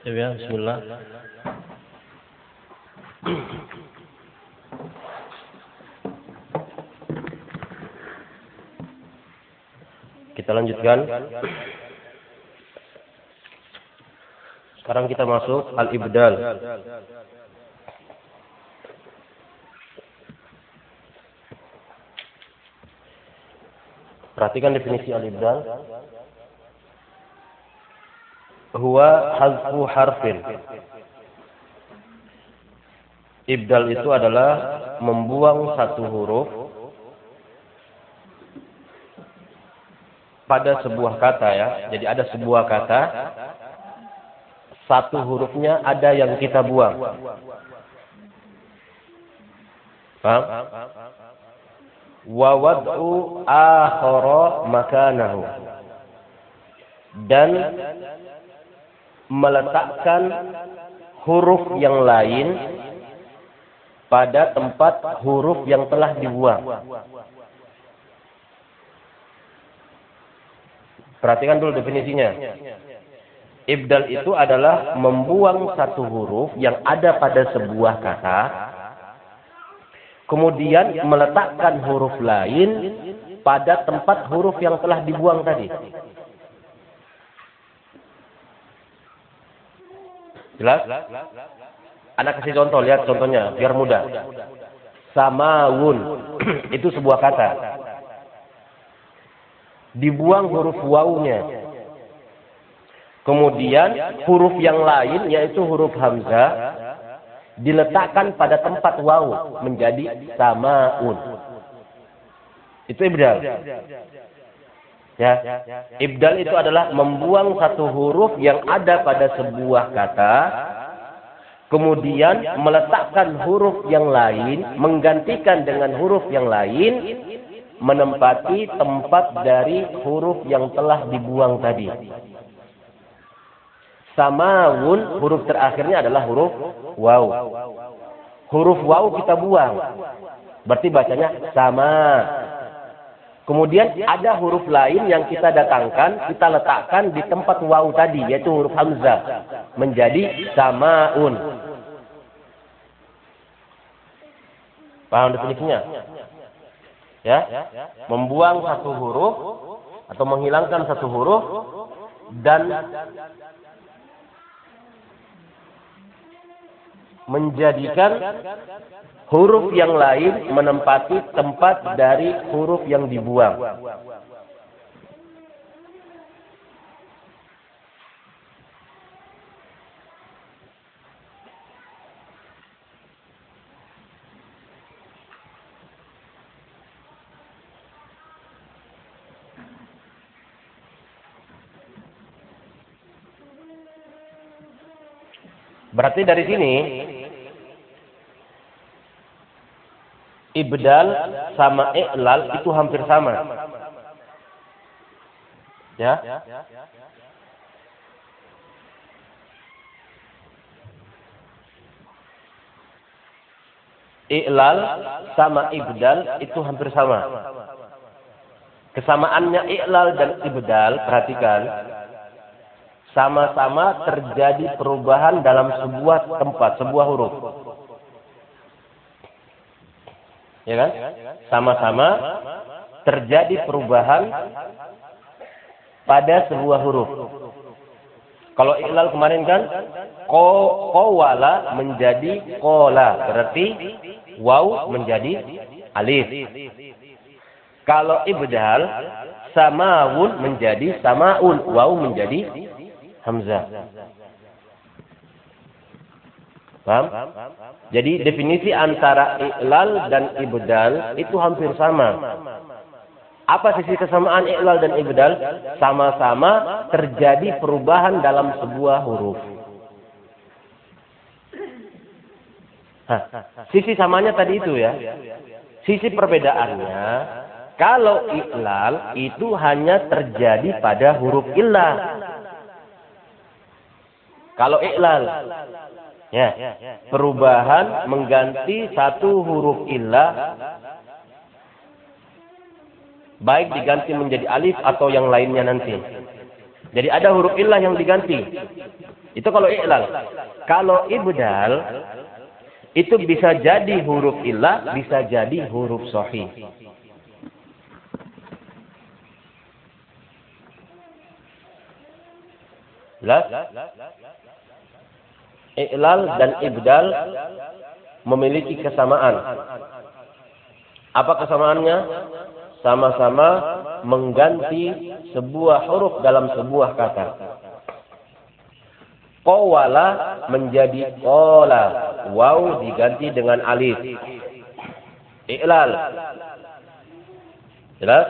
Ya, bismillah. Kita lanjutkan. Sekarang kita masuk al-ibdal. Perhatikan definisi al-ibdal. Huwa hazfu harfin. Ibdal itu adalah membuang satu huruf pada sebuah kata ya. Jadi ada sebuah kata, satu hurufnya ada yang kita buang. Paham? Wa wad'u akhara makanahu. Dan meletakkan huruf yang lain pada tempat huruf yang telah dibuang. Perhatikan dulu definisinya. Ibdal itu adalah membuang satu huruf yang ada pada sebuah kata, kemudian meletakkan huruf lain pada tempat huruf yang telah dibuang tadi. Jelas? Anak kasih contoh, lihat contohnya, biar mudah. Samawun, itu sebuah kata. Dibuang huruf wawunya. Kemudian huruf yang lain, yaitu huruf hamzah, diletakkan pada tempat wawu menjadi samaun. Itu ibdal. Ya, ibdal itu adalah membuang satu huruf yang ada pada sebuah kata, kemudian meletakkan huruf yang lain, menggantikan dengan huruf yang lain, menempati tempat dari huruf yang telah dibuang tadi. Samawun, huruf terakhirnya adalah huruf waw. Huruf waw kita buang. Berarti bacanya sama. Kemudian ada huruf lain yang kita datangkan, kita letakkan di tempat waw tadi, yaitu huruf hamzah. Menjadi samaun. Paham definisinya? Ya, membuang satu huruf atau menghilangkan satu huruf dan menjadikan huruf yang lain menempati tempat dari huruf yang dibuang. Berarti dari sini ibdal sama i'lal itu hampir sama. Ya. I'lal sama ibdal itu hampir sama. Kesamaannya i'lal dan ibdal, perhatikan, sama-sama terjadi perubahan dalam sebuah tempat, sebuah huruf. Ya kan? Sama-sama terjadi perubahan pada sebuah huruf. Kalau iklal kemarin kan ko kowala menjadi kola, berarti waw menjadi alif. Kalau ibdal samawun menjadi samaun, waw menjadi hamzah. Paham? Jadi definisi antara iklal dan ibdal itu hampir sama. Apa sisi kesamaan iklal dan ibdal? Sama-sama terjadi perubahan dalam sebuah huruf. Hah, sisi samanya tadi itu ya. Sisi perbedaannya, kalau iklal itu hanya terjadi pada huruf illah. Kalau iklal, ya, perubahan mengganti satu huruf illah baik diganti menjadi alif atau yang lainnya nanti. Jadi ada huruf illah yang diganti. Itu kalau i'lal. Kalau ibdal itu bisa jadi huruf illah, bisa jadi huruf sahih. Jelas? I'lal dan ibdal memiliki kesamaan. Apa kesamaannya? Sama-sama mengganti sebuah huruf dalam sebuah kata. Qawala menjadi qala. Waw diganti dengan alif. I'lal. Jelas?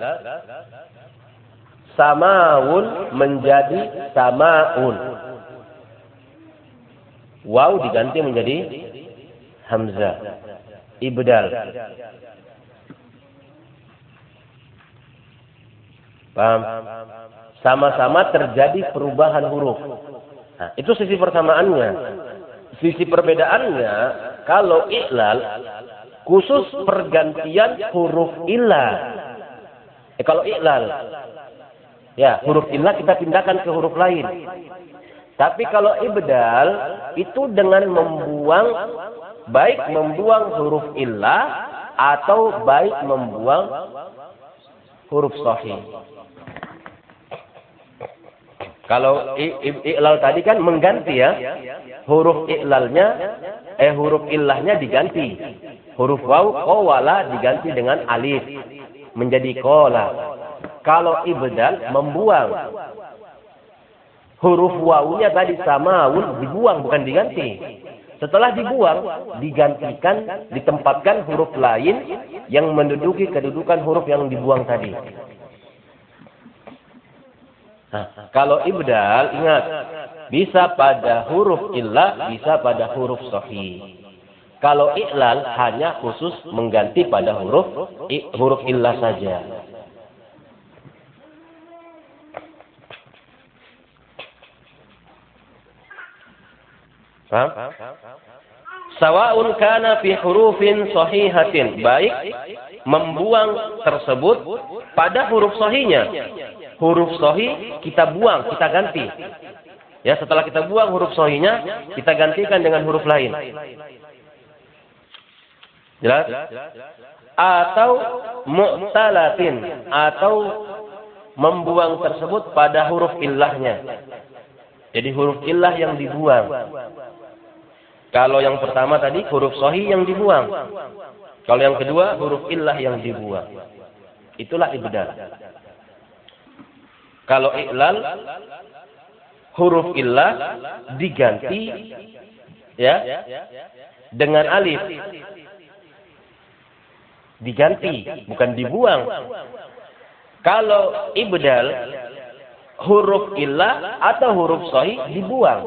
Samaun menjadi samaun. Waw diganti menjadi hamzah. Ibdal. Paham? Sama-sama terjadi perubahan huruf. Nah, itu sisi persamaannya. Sisi perbedaannya, kalau iklal, khusus pergantian huruf ilah. Eh, kalau iklal, ya huruf ilah kita pindahkan ke huruf lain. Tapi kalau ibdal, itu dengan membuang, baik membuang huruf ilah, atau baik membuang huruf sahih. Kalau i'lal tadi kan mengganti ya. Huruf i'lalnya eh huruf illahnya diganti. Huruf waw qawala diganti dengan alif menjadi kola. Kalau ibdal membuang huruf wawunya tadi sama wun dibuang bukan diganti. Setelah dibuang, digantikan, ditempatkan huruf lain yang menduduki kedudukan huruf yang dibuang tadi. Nah, kalau ibdal ingat bisa pada huruf illah, bisa pada huruf sahih. Kalau i'lal hanya khusus mengganti pada huruf huruf illah saja. Paham? Sawa'un kana fi hurufin sahihatin. Baik membuang tersebut pada huruf sahihnya huruf sohi kita buang, kita ganti. Ya, setelah kita buang huruf sohinya, kita gantikan dengan huruf lain. Jelas? Atau mu'talatin. Atau membuang tersebut pada huruf illahnya. Jadi huruf illah yang dibuang. Kalau yang pertama tadi huruf sohi yang dibuang. Kalau yang kedua huruf illah yang dibuang. Itulah ibdal. Kalau i'lal huruf illah diganti ya dengan alif. Diganti, bukan dibuang. Kalau ibdal huruf illah atau huruf sahih dibuang.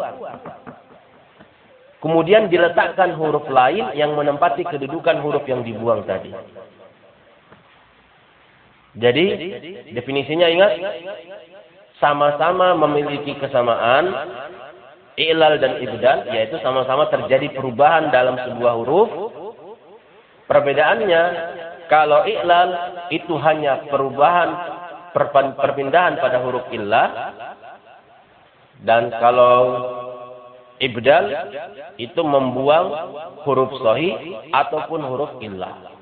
Kemudian diletakkan huruf lain yang menempati kedudukan huruf yang dibuang tadi. Jadi definisinya ingat sama-sama memiliki kesamaan ilal dan ibdal yaitu sama-sama terjadi perubahan dalam sebuah huruf. Perbedaannya kalau ilal itu hanya perubahan perpindahan pada huruf illah dan kalau ibdal itu membuang huruf sahih ataupun huruf illah.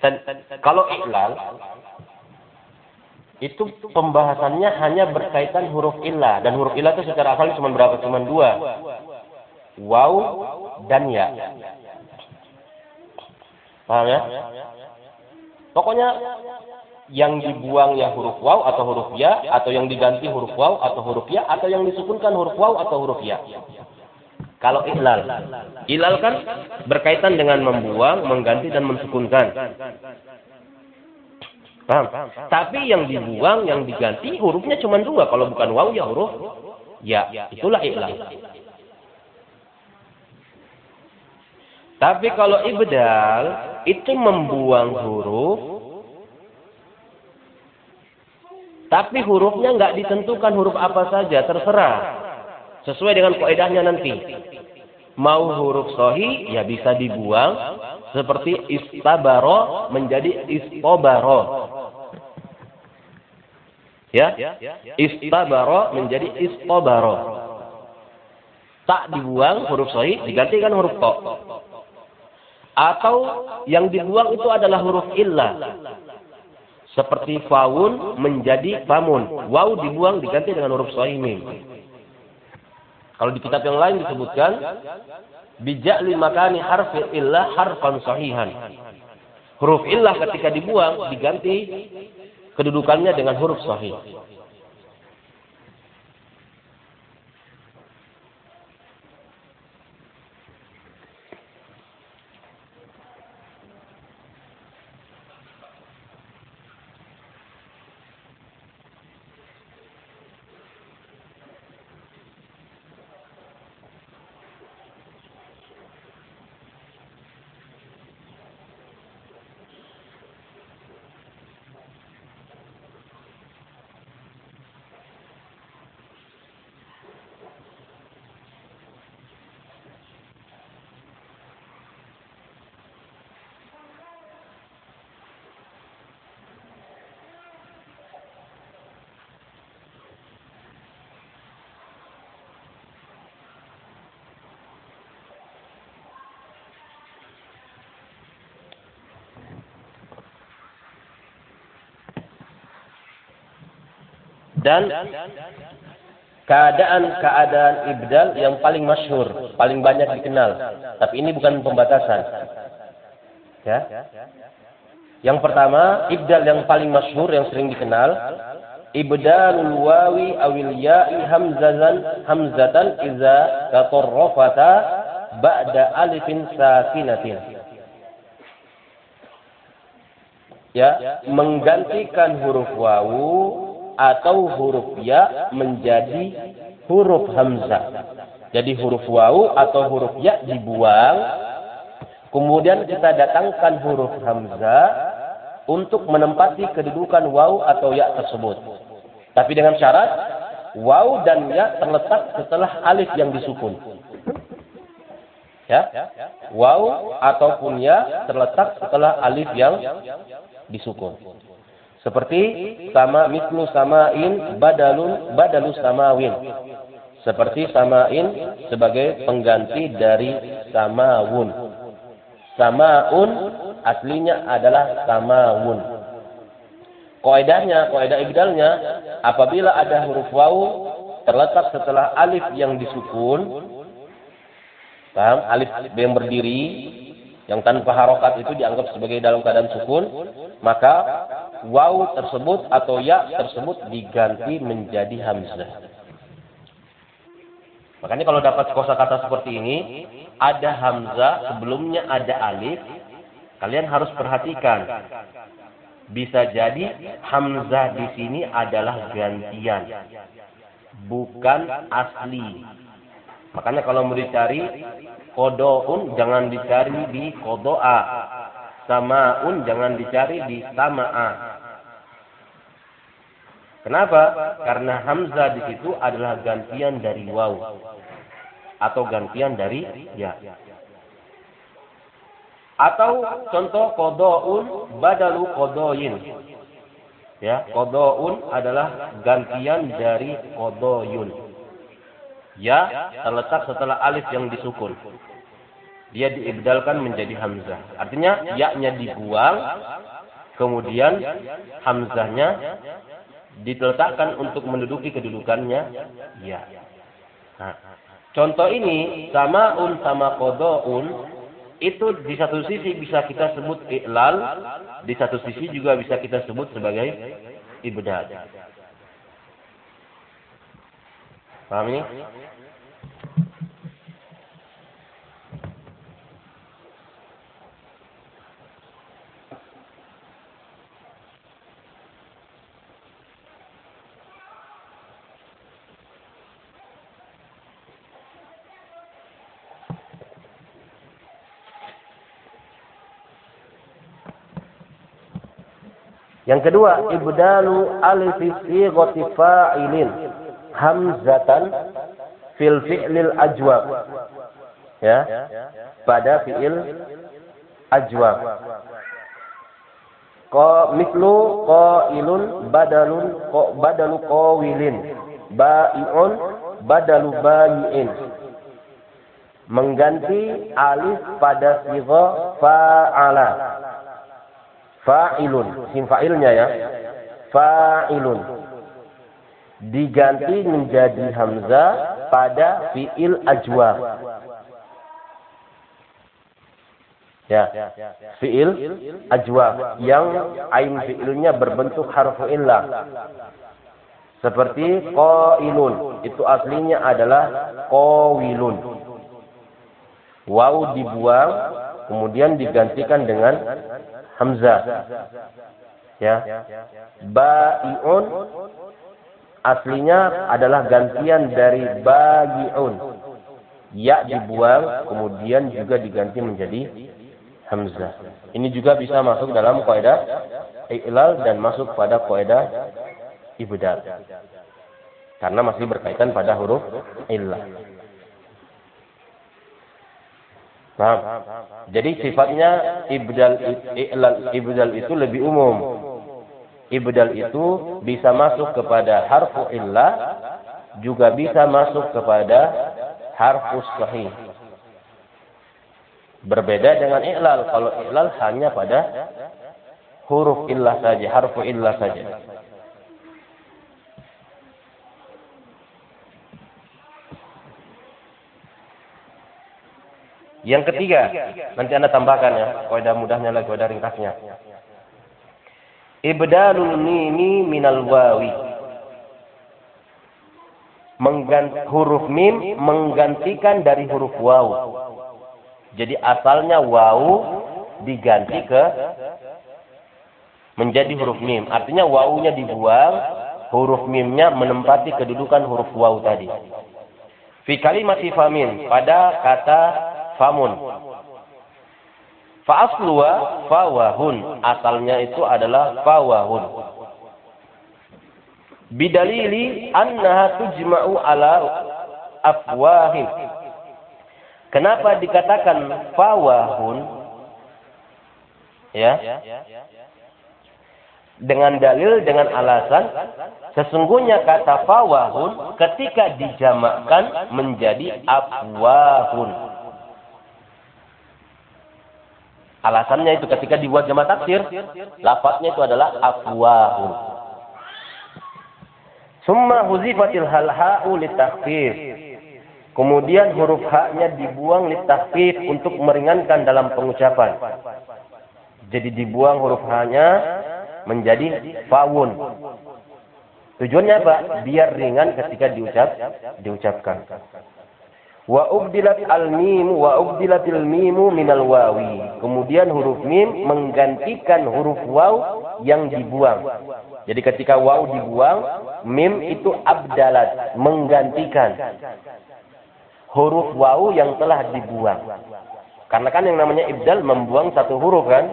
Dan kalau iklal itu pembahasannya hanya berkaitan huruf ilah dan huruf ilah itu secara asal cuma berapa? Cuma dua. Waw dan ya. Paham ya? Pokoknya yang dibuang ya huruf waw atau huruf ya atau yang diganti huruf waw atau huruf ya atau yang disukunkan huruf waw atau huruf ya. Kalau ilal. Ilal kan berkaitan dengan membuang, mengganti, dan mensukunkan. Paham? Tapi yang dibuang, yang diganti, hurufnya cuma dua. Kalau bukan waw, ya huruf. Ya, itulah ilal. Tapi kalau ibdal, itu membuang huruf, tapi hurufnya nggak ditentukan huruf apa saja, terserah. Sesuai dengan kaidahnya nanti. Mau huruf sohi, ya bisa dibuang. Seperti istabaro menjadi istobaro. Ya, istabaro menjadi istabaro. Tak dibuang huruf sahih digantikan huruf to. Atau yang dibuang itu adalah huruf illah. Seperti faun menjadi famun. Waw dibuang diganti dengan huruf sahih mim. Kalau di kitab yang lain disebutkan bijak makani harfi illah harfan sahihan. Huruf illah ketika dibuang diganti kedudukannya dengan huruf sahih. Dan keadaan-keadaan ibdal yang paling masyhur, paling banyak dikenal. Tapi ini bukan pembatasan. Ya. Yang pertama, ibdal yang paling masyhur yang sering dikenal, ibdalul wawi awil ya'i hamzatan hamzatan iza katarrafata ba'da alifin sakinatin. Ya, menggantikan huruf wawu atau huruf ya menjadi huruf hamzah. Jadi huruf wawu atau huruf ya dibuang. Kemudian kita datangkan huruf hamzah untuk menempati kedudukan wawu atau ya tersebut. Tapi dengan syarat wawu dan ya terletak setelah alif yang disukun. Ya, wawu ataupun ya terletak setelah alif yang disukun. Seperti sama mislu samain badalun badalus samawin. Seperti samain sebagai pengganti dari samawun. Samaun aslinya adalah samawun. Koedahnya, koedah ibdalnya, apabila ada huruf wawu terletak setelah alif yang disukun, paham? Alif yang berdiri, yang tanpa harokat itu dianggap sebagai dalam keadaan sukun, maka waw tersebut atau ya tersebut diganti menjadi hamzah. Makanya kalau dapat kosakata seperti ini, ada hamzah, sebelumnya ada alif, kalian harus perhatikan. Bisa jadi hamzah di sini adalah gantian, bukan asli. Makanya kalau mau dicari kodoun jangan dicari di kodoa, Samaun jangan dicari di sama'a. Kenapa? Karena hamzah di situ adalah gantian dari waw atau gantian dari ya. Atau contoh kodoun badalu kodoin. Ya, kodoun adalah gantian dari kodoyun. Ya, terletak setelah alif yang disukun dia diibdalkan menjadi hamzah. Artinya yaknya dibuang, kemudian hamzahnya diletakkan untuk menduduki kedudukannya ya. Nah, contoh ini sama un sama kodoun itu di satu sisi bisa kita sebut iklal, di satu sisi juga bisa kita sebut sebagai ibdal. Paham ini? Yang kedua, ibdalu alif sighati fa'ilin hamzatan fil fi'lil ajwab. Ya. Pada fi'il ajwab. Qa mislu qailun badalun qa badalu qawilin. Ba'i'un badalu bayi'in. Mengganti alif pada sigha fa'ala. Fa'ilun. Sim fa'ilnya ya. Fa'ilun. Diganti menjadi hamzah pada fi'il ajwa. Ya, fi'il ajwa yang ain fi'ilnya berbentuk harfu illah. Seperti qailun, itu aslinya adalah qawilun. Waw dibuang, kemudian digantikan dengan hamzah. Ya. Ba'iun aslinya adalah gantian dari bagiun. Ya dibuang, kemudian juga diganti menjadi hamzah. Ini juga bisa masuk dalam kaidah i'lal dan masuk pada kaidah ibdal. Karena masih berkaitan pada huruf illah. Jadi sifatnya ibdal i'lal ibdal itu lebih umum. Ibdal itu bisa masuk kepada harfu illah juga bisa masuk kepada harfus sahih. Berbeda dengan i'lal. Kalau i'lal hanya pada huruf illah saja, harfu illah saja. Yang ketiga, nanti Anda tambahkan ya, kaidah mudahnya lagi, kaidah ringkasnya. Ibdalul mimi minal wawi. Mengganti, huruf mim menggantikan dari huruf waw. Jadi asalnya waw diganti ke menjadi huruf mim. Artinya wawunya dibuang, huruf mimnya menempati kedudukan huruf waw tadi. Fi kalimati famin pada kata famun. Fa'asluwa fawahun. Asalnya itu adalah fawahun. Bidalili annaha tujma'u ala afwahim. Kenapa dikatakan fawahun? Ya. Dengan dalil, dengan alasan, sesungguhnya kata fawahun ketika dijamakkan menjadi afwahun. Alasannya itu ketika dibuat jamak taksir, lafadznya itu adalah afwahun. Summa huzifatil halha'u litakhfif. Kemudian huruf haknya dibuang litakhfif untuk meringankan dalam pengucapan. Jadi dibuang huruf haknya menjadi fawun. Tujuannya apa? Biar ringan ketika diucap diucapkan. Wa ubdilat al mim wa ubdilatil mimu minal wawi. Kemudian huruf mim menggantikan huruf waw yang dibuang. Jadi ketika waw dibuang, mim itu abdalat, menggantikan huruf waw yang telah dibuang. Karena kan yang namanya ibdal membuang satu huruf kan?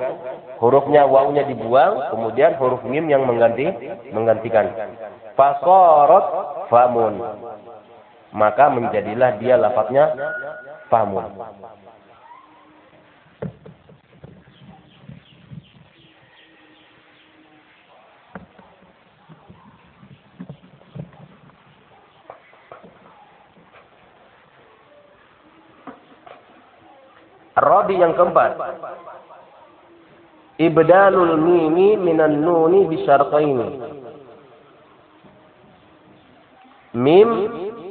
Hurufnya wawnya dibuang, kemudian huruf mim yang mengganti menggantikan. Fasorot famun maka menjadilah dia lafadznya famun. Rodi yang keempat. Ibdalul mimi minan nuni bisyartaini. Mim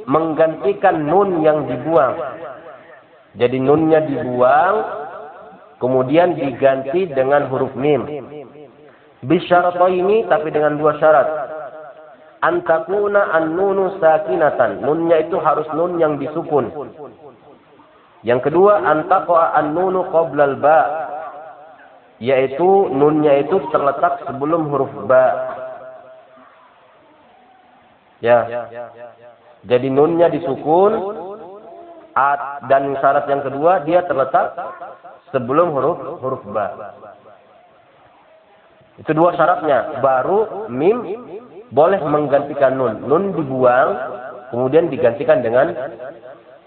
menggantikan nun yang dibuang. Jadi nunnya dibuang, kemudian diganti dengan huruf mim. ini tapi dengan dua syarat. Antakuna an-nunu sakinatan. Nunnya itu harus nun yang disukun. Yang kedua, antaqa an-nunu qoblal ba. Yaitu nunnya itu terletak sebelum huruf ba. Ya. Jadi nunnya disukun at, dan syarat yang kedua dia terletak sebelum huruf huruf ba. Itu dua syaratnya. Baru mim boleh menggantikan nun. Nun dibuang kemudian digantikan dengan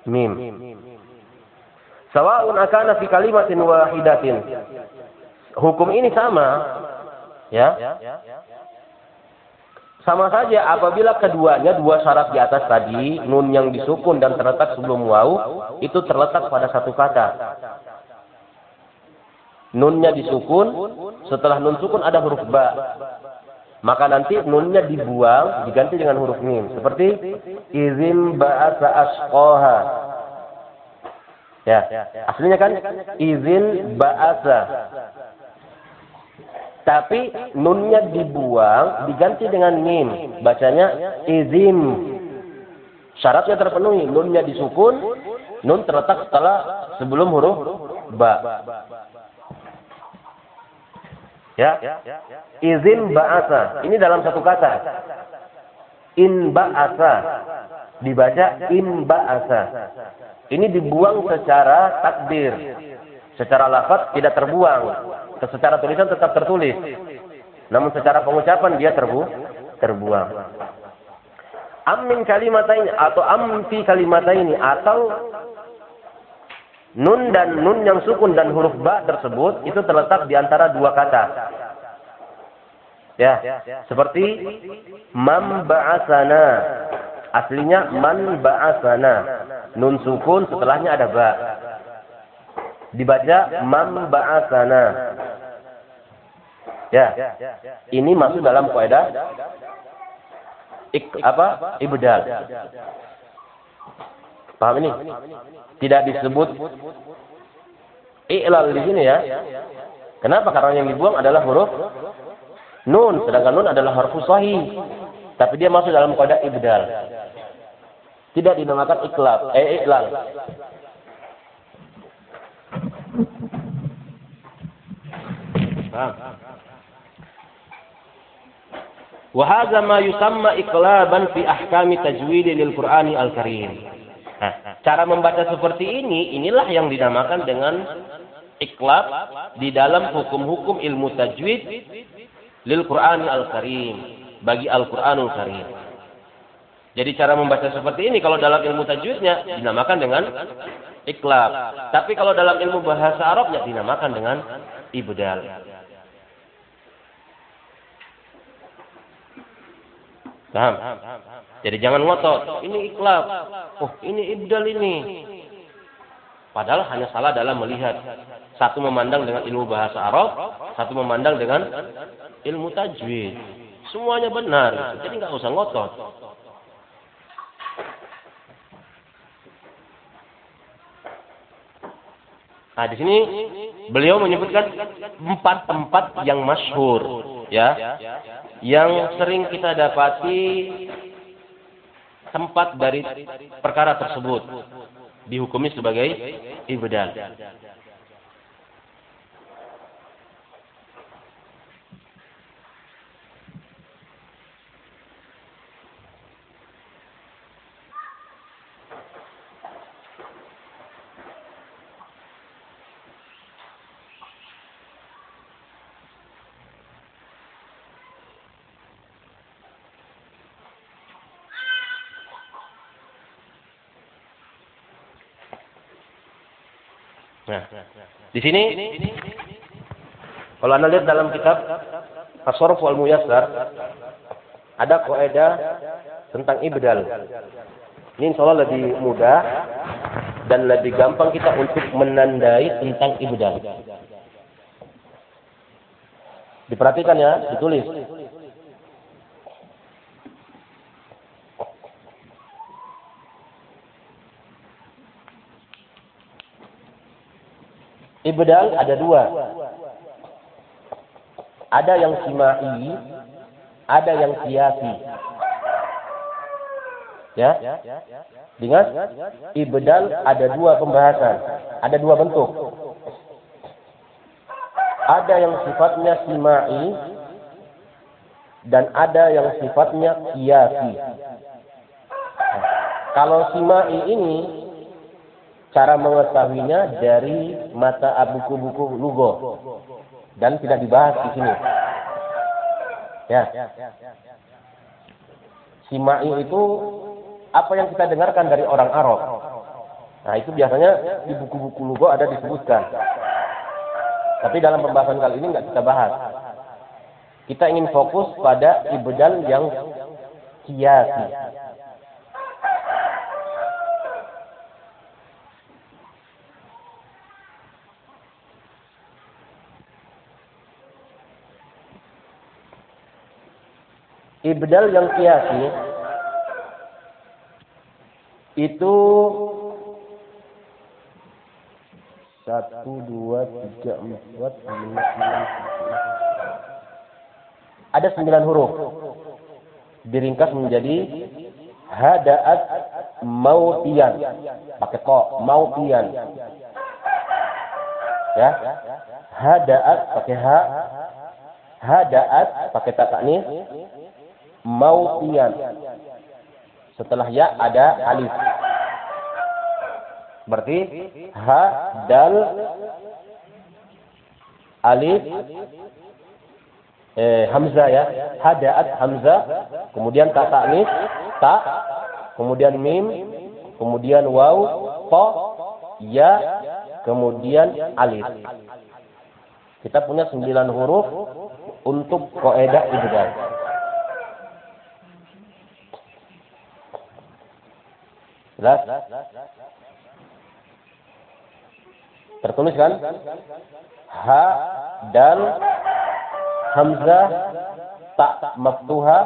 mim. Sawa'un akana fi kalimatin wahidatin. Hukum ini sama Ya. Sama saja apabila keduanya dua syarat di atas tadi, nun yang disukun dan terletak sebelum waw, itu terletak pada satu kata. Nunnya disukun, setelah nun sukun ada huruf ba. Maka nanti nunnya dibuang, diganti dengan huruf mim. Seperti izin ba'asa asqoha. Ya, aslinya kan izin ba'asa. Tapi nunnya dibuang, diganti dengan mim. Bacanya izim. Syaratnya terpenuhi. Nunnya disukun, nun terletak setelah sebelum huruf ba. Ya. Izin ba'asa. Ini dalam satu kata. In ba'asa. Dibaca in ba'asa. Ini dibuang secara takdir. Secara lafaz tidak terbuang secara tulisan tetap tertulis. Namun secara pengucapan dia terbu terbuang. Amin kalimat ini atau amfi kalimat ini atau nun dan nun yang sukun dan huruf ba tersebut itu terletak di antara dua kata. Ya, seperti mam ba'asana. Aslinya man ba'asana. Nun sukun setelahnya ada ba. Dibaca mam ba'asana. Ya. Ini masuk dalam kaidah ik, apa? Ibdal. Paham ini? Tidak disebut i'lal di sini ya. Kenapa? Karena yang dibuang adalah huruf nun, sedangkan nun adalah huruf sahih. Tapi dia masuk dalam kaidah ibdal. Tidak dinamakan iklab, eh iklal. Paham? Ma fi ahkami. Nah, cara membaca seperti ini, inilah yang dinamakan dengan iklab di dalam hukum-hukum ilmu tajwid lil Qur'ani al-Karim, bagi Al-Qur'anul Karim. Jadi cara membaca seperti ini kalau dalam ilmu tajwidnya dinamakan dengan iklab. Tapi kalau dalam ilmu bahasa Arabnya dinamakan dengan ibdal. Paham? Jadi jangan ngotot. Ini ikhlas. Oh, ini ibdal ini. Padahal hanya salah dalam melihat. Satu memandang dengan ilmu bahasa Arab, satu memandang dengan ilmu tajwid. Semuanya benar. Jadi nggak usah ngotot. Nah, di sini beliau menyebutkan empat tempat yang masyhur, ya, yang sering kita dapati tempat dari perkara tersebut dihukumi sebagai ibadah. Nah, di sini kalau Anda lihat dalam kitab As-Sarf wal Muyassar ada kaidah tentang ibdal. Ini insya Allah lebih mudah dan lebih gampang kita untuk menandai tentang ibdal. Diperhatikan ya, ditulis. Ibdal ada dua. Ada yang simai, ada yang siasi. Ya. Ingat, ibdal ada dua pembahasan, ada dua bentuk. Ada yang sifatnya simai dan ada yang sifatnya kiasi. Kalau simai ini cara mengetahuinya dari mata buku-buku lugo dan tidak dibahas di sini. Ya. Simai itu apa yang kita dengarkan dari orang Arab. Nah, itu biasanya di buku-buku lugo ada disebutkan. Tapi dalam pembahasan kali ini nggak kita bahas. Kita ingin fokus pada ibdal yang kiasi. Ibdal yang kiasi itu satu, dua, tiga, empat, lima, enam, Ada sembilan huruf. Diringkas menjadi hadaat mautian. Pakai ko, mautian. Ya. Hadaat pakai ha. Hadaat pakai tak Mautian. Setelah ya ada alif. Berarti ha dal alif eh, hamzah ya. Hadaat hamzah, kemudian tak taknis, tak, kemudian mim, kemudian waw, ko, ya, kemudian alif. Kita punya sembilan huruf untuk koedah ibdal. Jelas? Tertulis kan? Ha, dal, hamzah, tak maftuha,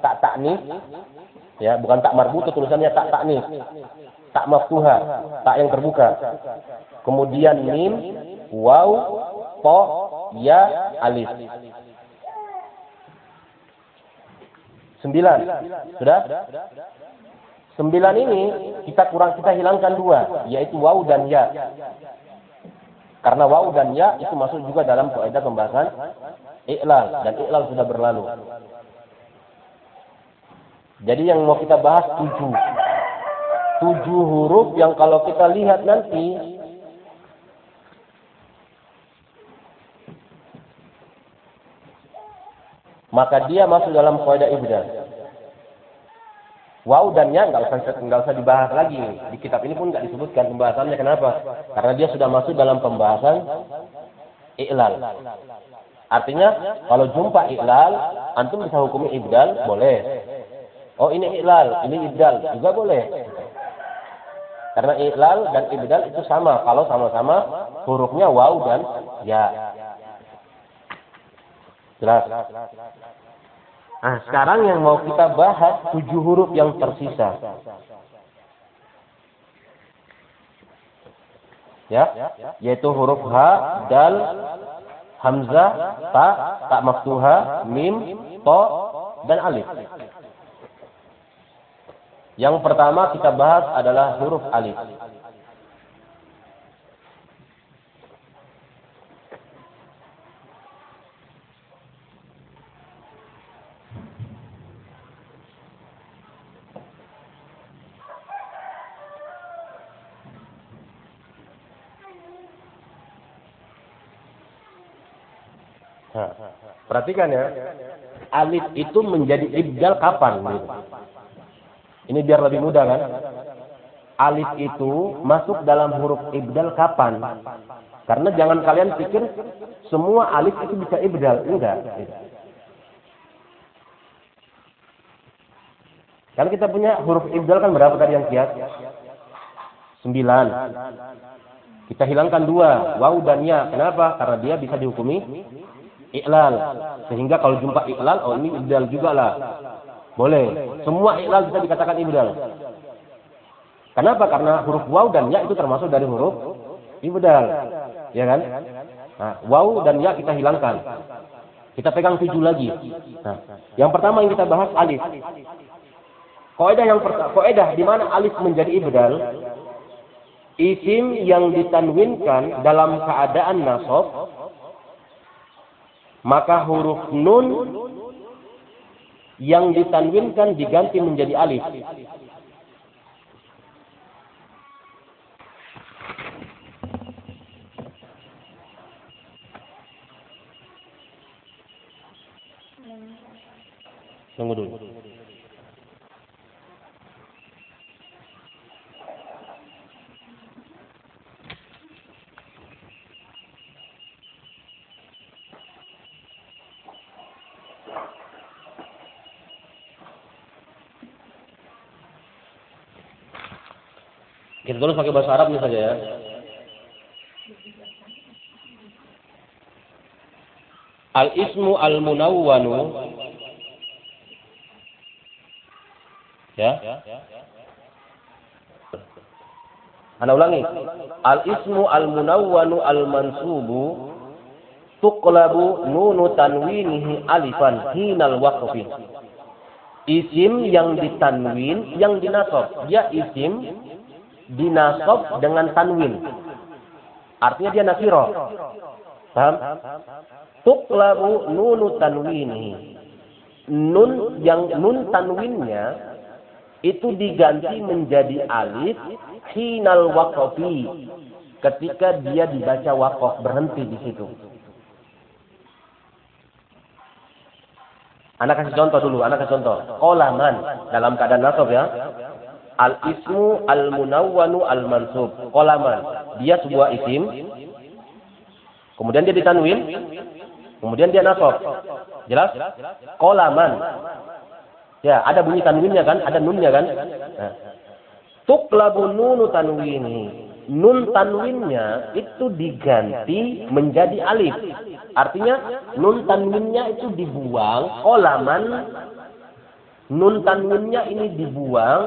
tak taknis. Ya, bukan tak marbutu tulisannya tak taknis. Tak maftuha, tak yang terbuka. Kemudian mim, waw, po, ya, alif. Sembilan. Sudah? Sembilan ini kita kurang kita hilangkan dua, yaitu waw dan ya. Karena waw dan ya itu masuk juga dalam kaidah pembahasan iklal dan iklal sudah berlalu. Jadi yang mau kita bahas tujuh. Tujuh huruf yang kalau kita lihat nanti maka dia masuk dalam kaidah ibdal. Wow dan ya nggak usah nggak usah dibahas lagi di kitab ini pun nggak disebutkan pembahasannya kenapa? Karena dia sudah masuk dalam pembahasan iklal. Artinya kalau jumpa iklal, antum bisa hukumi ibdal boleh. Oh ini iklal, ini ibdal juga boleh. Karena iklal dan ibdal itu sama kalau sama-sama hurufnya wow dan ya. Jelas. Nah, sekarang yang mau kita bahas tujuh huruf yang tersisa. Ya, yaitu huruf H, Dal, Hamzah, Ta, Tak Maftuha, Mim, To, dan Alif. Yang pertama kita bahas adalah huruf Alif. Perhatikan ya. Alif itu menjadi ibdal kapan? Ini biar lebih mudah kan? Alif itu masuk dalam huruf ibdal kapan? Karena jangan kalian pikir semua alif itu bisa ibdal. Enggak. Kan kita punya huruf ibdal kan berapa tadi yang kiat? Sembilan. Kita hilangkan dua, waw dan ya. Kenapa? Karena dia bisa dihukumi iklal. Sehingga kalau jumpa iklal, oh ini ibdal juga lah. Boleh. Semua iklal bisa dikatakan ibdal. Kenapa? Karena huruf waw dan ya itu termasuk dari huruf ibdal. Ya kan? Nah, waw dan ya kita hilangkan. Kita pegang tujuh lagi. Nah, yang pertama yang kita bahas alif. Koedah yang koedah di mana alif menjadi ibdal, isim yang ditanwinkan dalam keadaan nasab maka huruf nun yang ditanwinkan diganti menjadi alif. Tunggu dulu. Tulis pakai bahasa Arabnya saja ya. Al ismu al munawwanu ya. Ana ulangi. Al ismu al munawwanu al mansubu tuqlabu nunu tanwinihi alifan hinal waqfi. Isim yang ditanwin, yang dinasab. Dia isim dinasab dengan tanwin. Artinya dia nakiro. Paham? Tuqlabu nunu tanwinihi. Nun yang nun tanwinnya itu diganti menjadi alif hinal waqfi ketika dia dibaca waqaf berhenti di situ. Anak kasih contoh dulu, anak kasih contoh. Kolaman dalam keadaan nasab ya. Al ismu al munawwanu al mansub. Kolaman. Dia sebuah isim. Kemudian dia ditanwin. Kemudian dia nasab. Jelas? Kolaman. Ya, ada bunyi tanwinnya kan? Ada nunnya kan? Nah. Tuklabu nunu tanwini nun tanwinnya itu diganti menjadi alif. Artinya nun tanwinnya itu dibuang, kolaman nun tanwinnya ini dibuang,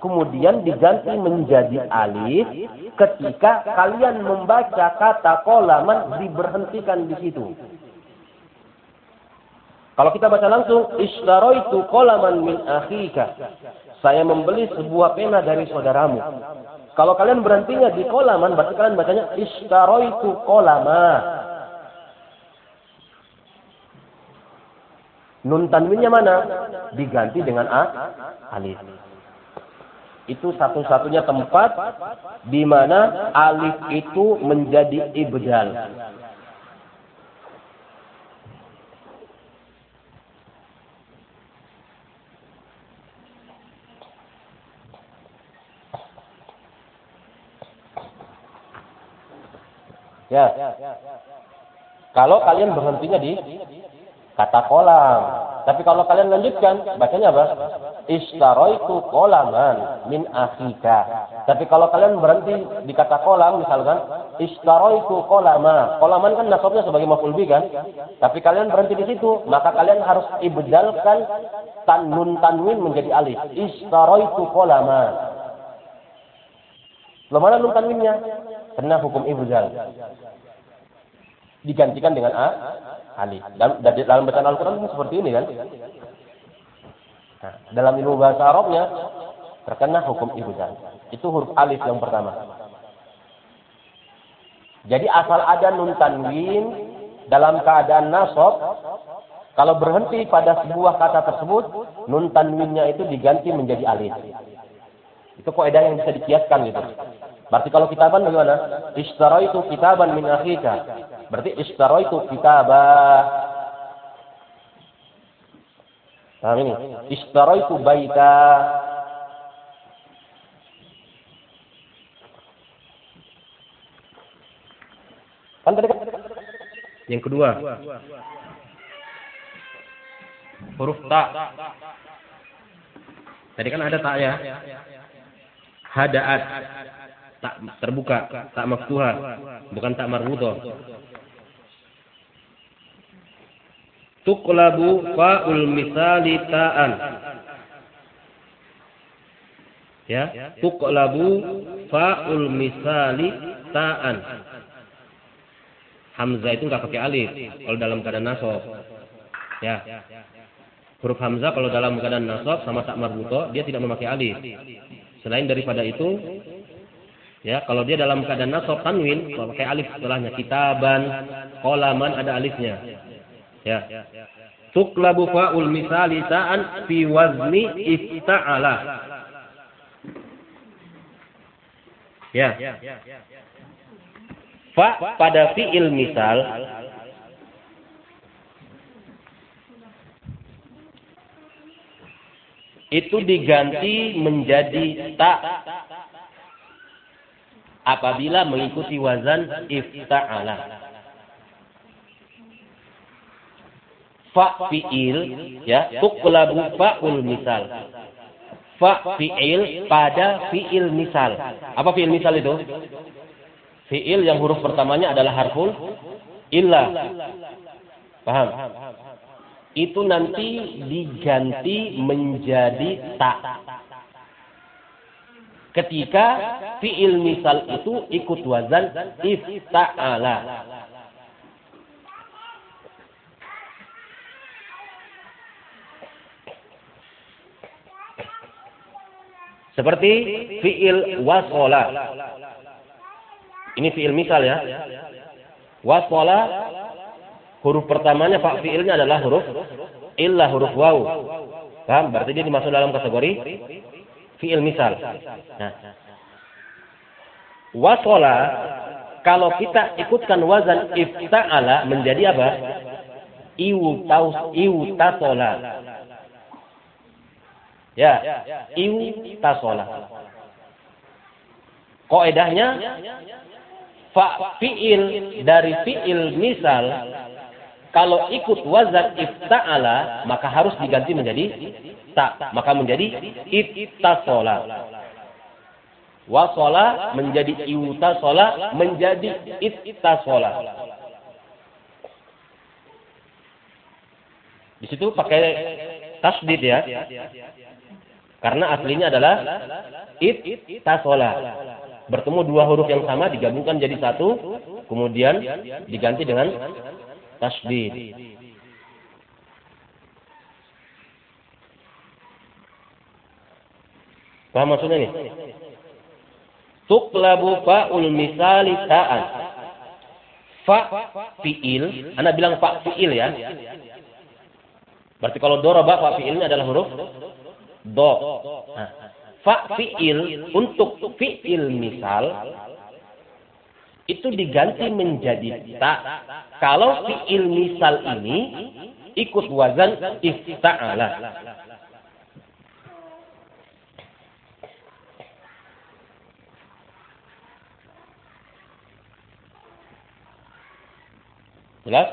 kemudian diganti menjadi alif ketika kalian membaca kata kolaman diberhentikan di situ. Kalau kita baca langsung, itu kolaman min akhika. Saya membeli sebuah pena dari saudaramu. Kalau kalian berhentinya di kolaman, berarti kalian bacanya itu kolama. Nun tanwinnya mana? Diganti dengan a, alif. Itu satu-satunya tempat di mana alif itu menjadi ibdal. Ya. Kalau kalian berhentinya di kata kolam. Tapi kalau kalian lanjutkan, bacanya apa? itu kolaman min akhika. Tapi kalau kalian berhenti di kata kolam, misalkan, itu kolama. Kolaman kan nasabnya sebagai maf'ul kan? Tapi kalian berhenti di situ, maka kalian harus ibdalkan tanun tanwin menjadi alif. itu kolama. Lo mana nun tanwinnya? Kena hukum ibdal. Digantikan dengan a, alif. Dalam, dalam bacaan Al-Quran seperti ini kan? Nah, dalam ilmu bahasa Arabnya terkena hukum ibdal. Itu huruf alif yang pertama. Jadi asal ada nun tanwin dalam keadaan nasab, kalau berhenti pada sebuah kata tersebut, nun tanwinnya itu diganti menjadi alif. Itu kaidah yang bisa dikiaskan gitu. Berarti kalau kitaban bagaimana? itu kitaban min akhika. Berarti itu kitabah. Nah ini. itu baita. Kan tadi kan? Yang kedua. Huruf ta. Tadi kan ada tak ya? hadaat tak terbuka tak maftuha bukan tak marbuto tuqlabu fa'ul misali ta'an. Ya tuqlabu fa'ul misali ta'an. Hamzah itu enggak pakai alif kalau dalam keadaan nasab. Ya. Huruf hamzah kalau dalam keadaan nasab sama tak marbuto dia tidak memakai alif. Selain daripada itu, ya kalau dia dalam keadaan nasab tanwin, kalau pakai alif setelahnya kitaban, kolaman ada alifnya. Ya. Tuklabu fa'ul misali ta'an fi wazni ista'ala. Ya. Fa pada fi'il misal itu diganti menjadi tak apabila mengikuti wazan ifta'ala. Fa fi'il ya tuqlabu fa'ul misal. fa fi'il pada fi'il misal. Apa fi'il misal itu? Fi'il yang huruf pertamanya adalah harful illah. Paham? Itu nanti diganti menjadi tak. Ketika fi'il misal itu ikut wazan ifta'ala. Seperti fi'il wasola. Ini fi'il misal ya. Wasola huruf pertamanya pak fi'ilnya adalah huruf illah huruf waw. Paham? Berarti dia dimasuk dalam kategori fi'il misal. Nah. Wasola kalau kita ikutkan wazan ifta'ala menjadi apa? Iwu taus iwu tasola. Ya, iwu tasola. Koedahnya fa fi'il dari fi'il misal kalau ikut wazan ifta'ala maka harus diganti menjadi ta maka menjadi ittasola. Wasola menjadi iutasola menjadi ittasola. Di situ pakai tasdid ya. Karena aslinya adalah ittasola. Bertemu dua huruf yang sama digabungkan jadi satu kemudian diganti dengan tasdid. Paham maksudnya nih? Tuklabu fa'ul misali ta'an. Fa fi'il. Anda bilang fa fi'il ya. Berarti kalau doroba fa fi'ilnya adalah huruf do. Nah, fa fi'il untuk fi'il misal itu diganti menjadi tak kalau fi'il misal ini ikut wazan ifta'ala. Jelas?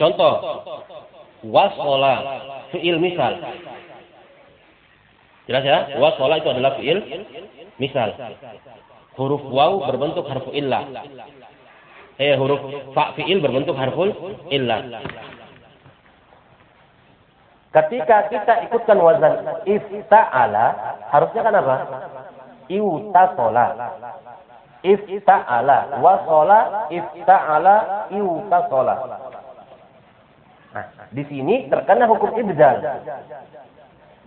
Contoh, wasola, fi'il misal. Jelas ya? Wasola itu adalah fi'il misal. Huruf waw berbentuk harfu illah. Eh, huruf fa fi'il berbentuk harful illah. Ketika kita ikutkan wazan ifta'ala, harusnya kan apa? Iutasola. Ifta'ala. Wasola, ifta'ala, iutasola. Di sini terkena hukum ibdal.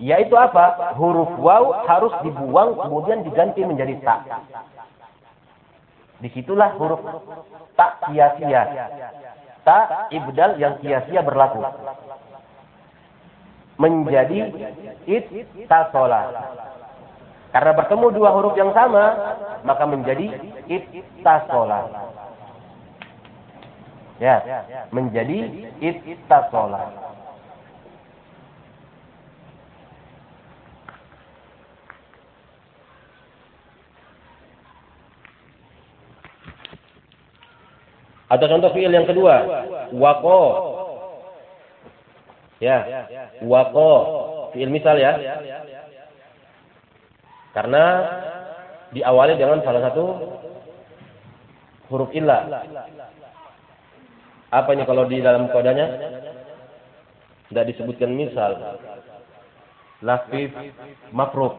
Yaitu apa? Huruf waw harus dibuang kemudian diganti menjadi tak. Di situlah huruf tak sia-sia. Tak ibdal yang sia-sia berlaku. Menjadi it tasola. Karena bertemu dua huruf yang sama, maka menjadi it tasola. Ya, menjadi ittasola. Ada contoh fiil yang kedua, wako. Ya, wako. Fiil misal ya. Karena diawali dengan salah satu huruf ilah. Apa ini kalau di dalam kodanya? Tidak disebutkan misal. Lafif mafruk.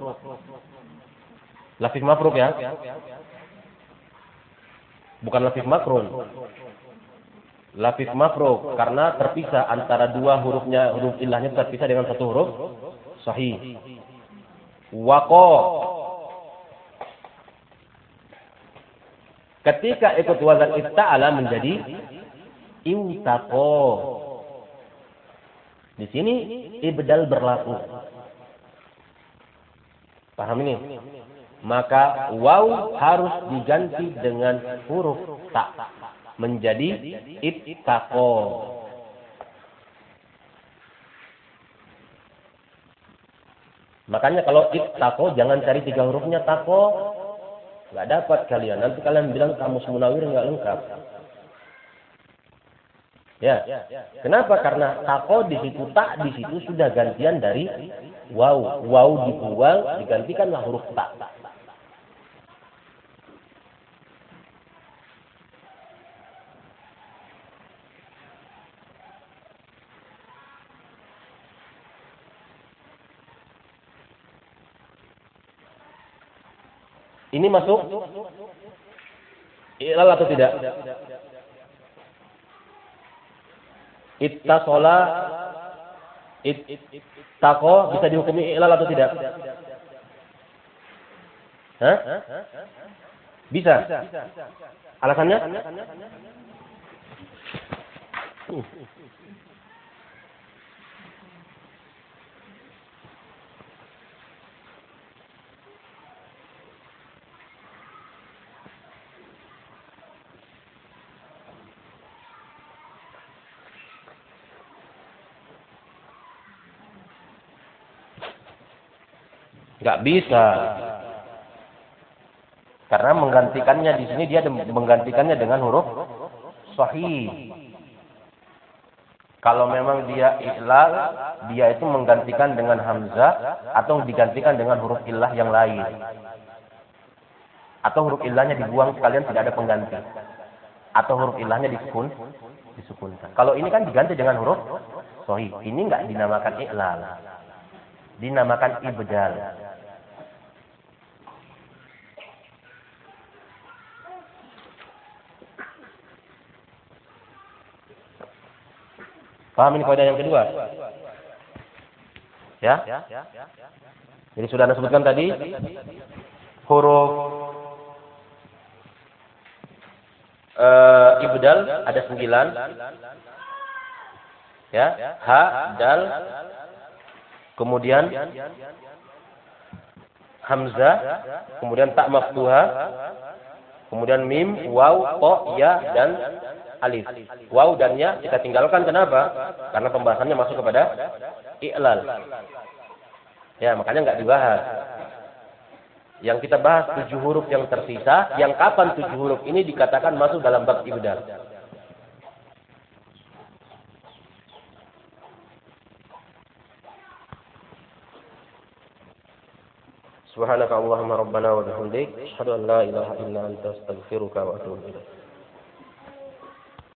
Lafif mafruk ya. Bukan lafif makrun. Lafif mafruk karena terpisah antara dua hurufnya huruf ilahnya terpisah dengan satu huruf sahih. Wako. Ketika ikut wazan ifta'ala menjadi iutako. Di sini ibdal berlaku. Paham ini? Maka waw harus diganti dengan huruf tak menjadi ittaqo. Makanya kalau ittaqo jangan cari tiga hurufnya tako. Nggak dapat kalian. Nanti kalian bilang kamus munawir nggak lengkap. Ya. Kenapa? Karena tako di situ tak di situ sudah gantian dari wow. Wow dibuang digantikanlah huruf tak. Ini masuk ilal atau tidak? Ittasola it, tako bisa dihukumi ilal atau tidak? Hah? Bisa. Alasannya? Nggak bisa. Karena menggantikannya di sini dia menggantikannya dengan huruf sahih. Kalau memang dia ilal, dia itu menggantikan dengan hamzah atau digantikan dengan huruf ilah yang lain. Atau huruf ilahnya dibuang sekalian tidak ada pengganti. Atau huruf ilahnya disukun, disukunkan. Kalau ini kan diganti dengan huruf sahih. Ini nggak dinamakan ilal. Dinamakan ibdal. Paham ini kaidah yang kedua? Ya? Jadi sudah Anda sebutkan tadi huruf uh, ibdal ada sembilan. Ya, ha, dal, kemudian hamzah, kemudian tak maftuha, kemudian mim, waw, to, ya, dan alif. Waw dan ya kita tinggalkan kenapa? Karena pembahasannya masuk kepada i'lal. Ya, makanya nggak dibahas. Yang kita bahas tujuh huruf yang tersisa, yang kapan tujuh huruf ini dikatakan masuk dalam bab ibdal. سبحانك اللهم ربنا وبحمدك أشهد أن لا إله إلا أنت أستغفرك وأتوب إليك.